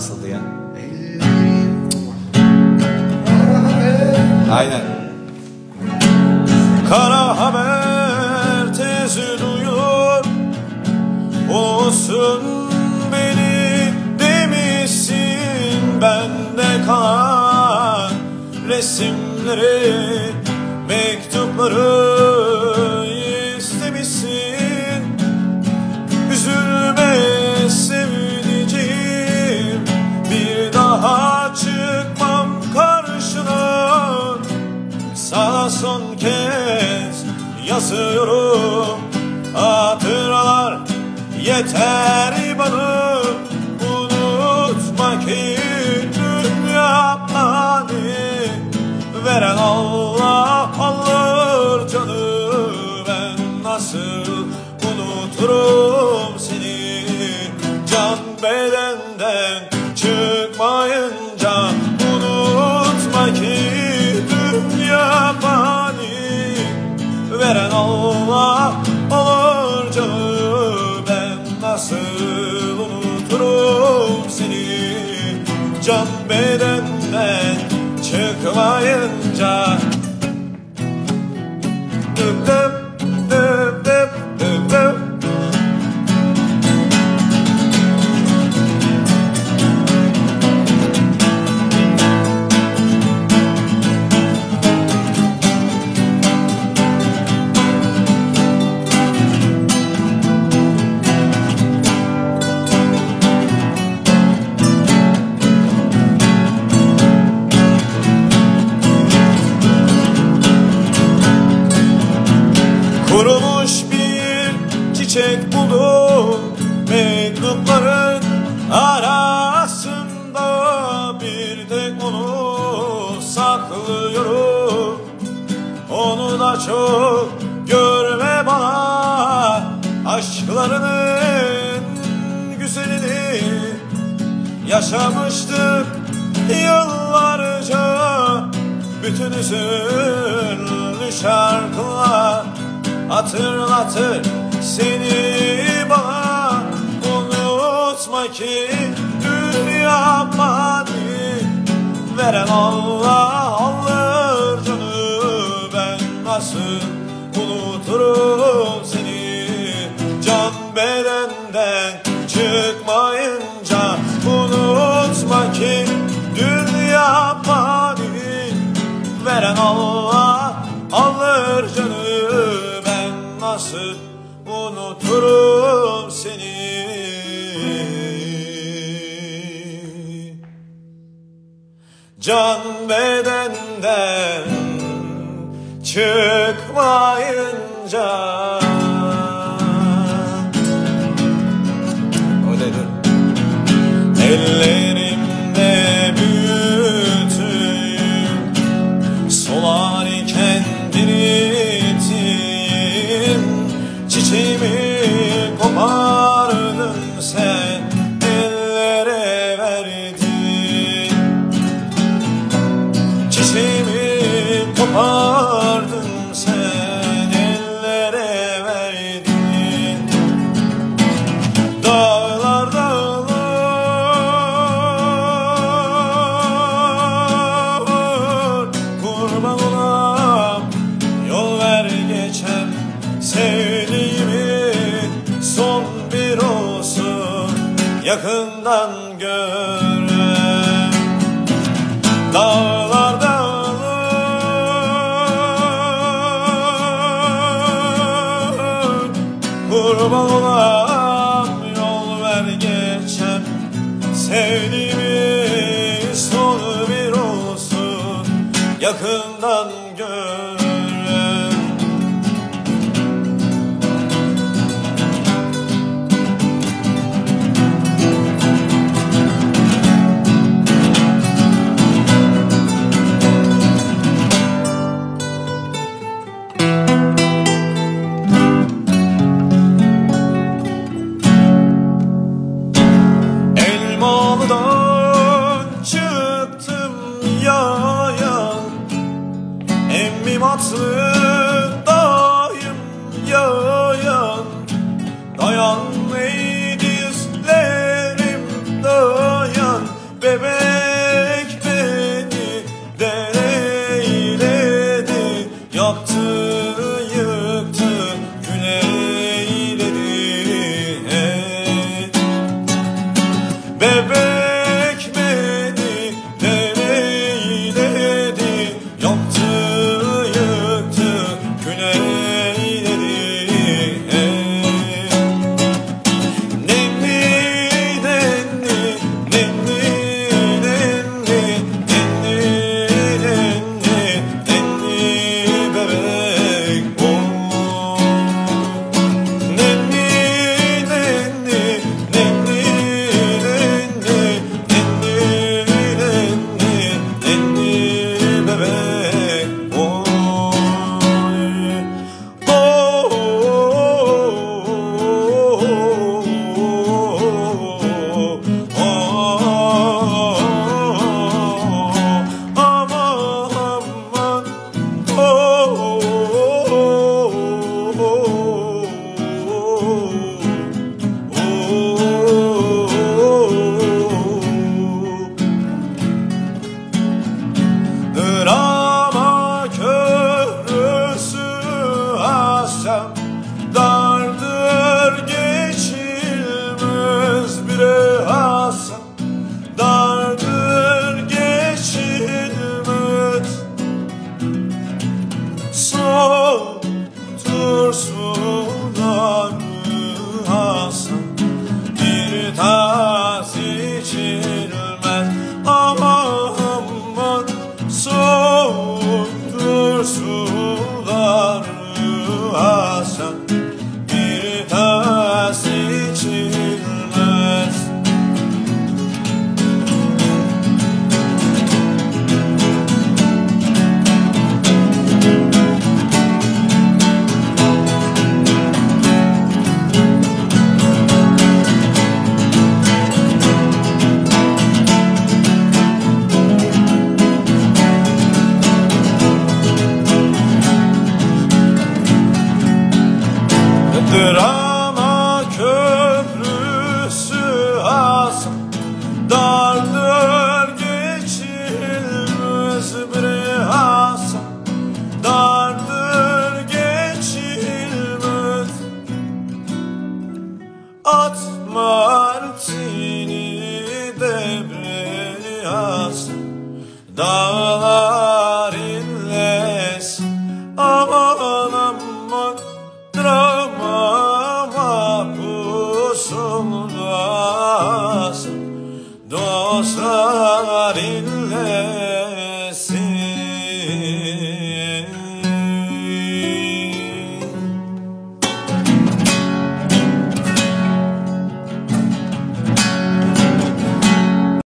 nasıldı ya? Aynen. Kara haber tezi duyur Olsun beni demişsin Bende kalan resimleri Mektupları yazıyorum Hatıralar yeter bana. Unutma ki dünya hani Veren Allah alır canı. Ben nasıl unuturum seni? Can bedenden Can bedenden çıkmayınca çok görme bana Aşklarının güzelini Yaşamıştık yıllarca. Bütün hüzünlü şarkılar Hatırlatır seni bana. Unutma ki dünya fani Veren Allah fani Veren Allah alır canı Ben nasıl unuturum seni? Can bedenden çıkmayınca O dur Kopardın sen Ellere verdin. Dağlar dağlar Kurban olam Yol ver geçen Sevdiğimin. Son bir olsun Yakından Kurban Dağlar inles aman aman Drama mahpus olmasın Dostlar inles